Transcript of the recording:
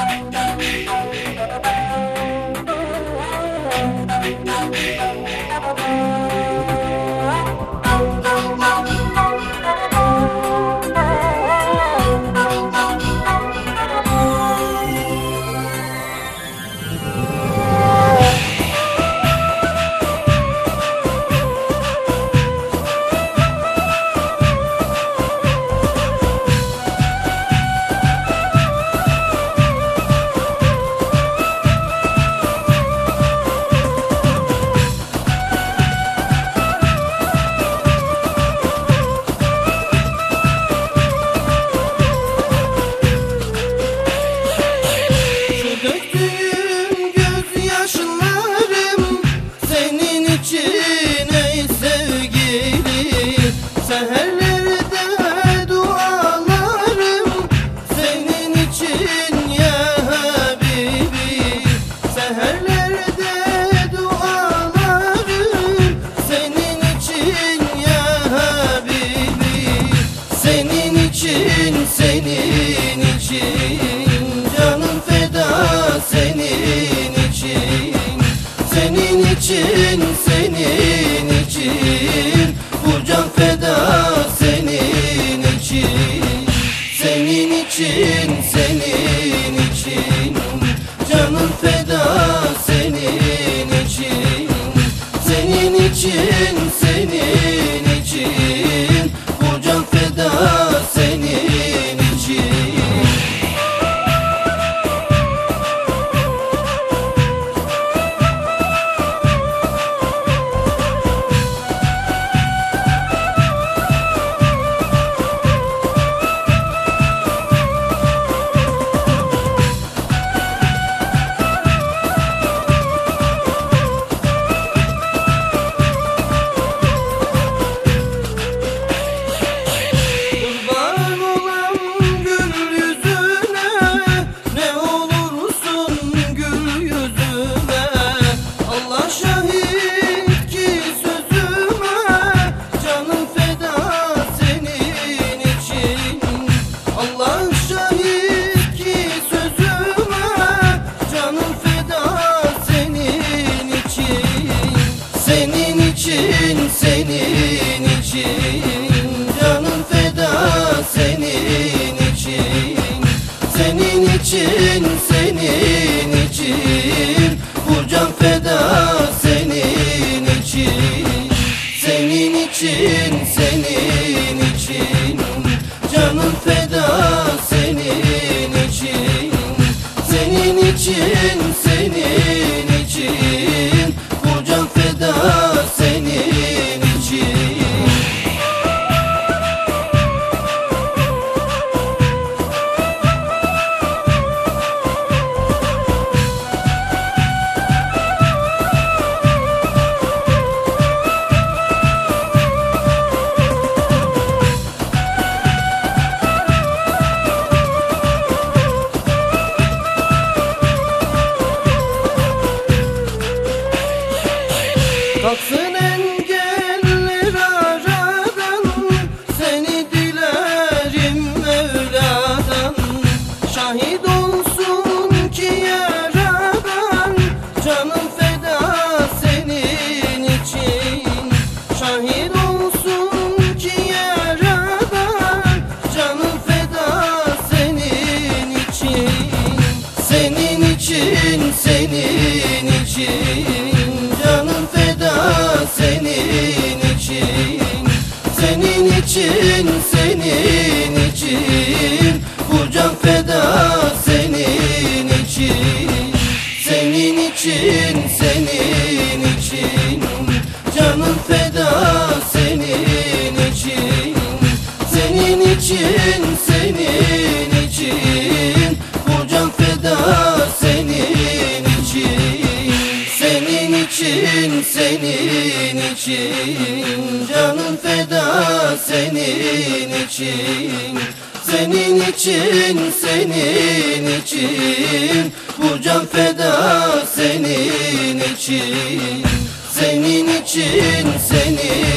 Hey. İçin Canım feda senin için. Senin için, senin için Bu can feda senin için. Senin için, senin için Canım feda senin için. Senin için, senin için Senin için, senin için. Canım feda senin için. Senin için, senin için. Bu can feda senin için. Senin için, Kalksın engeller aradan Seni dilerim Mevla'dan. Şahit olsun ki yaradan Canım feda senin için. Şahit olsun ki yaradan Canım feda senin için. Senin için, senin için senin için için, senin için. Canım feda senin için. Senin için, senin için. Bu can feda senin için. Senin için, senin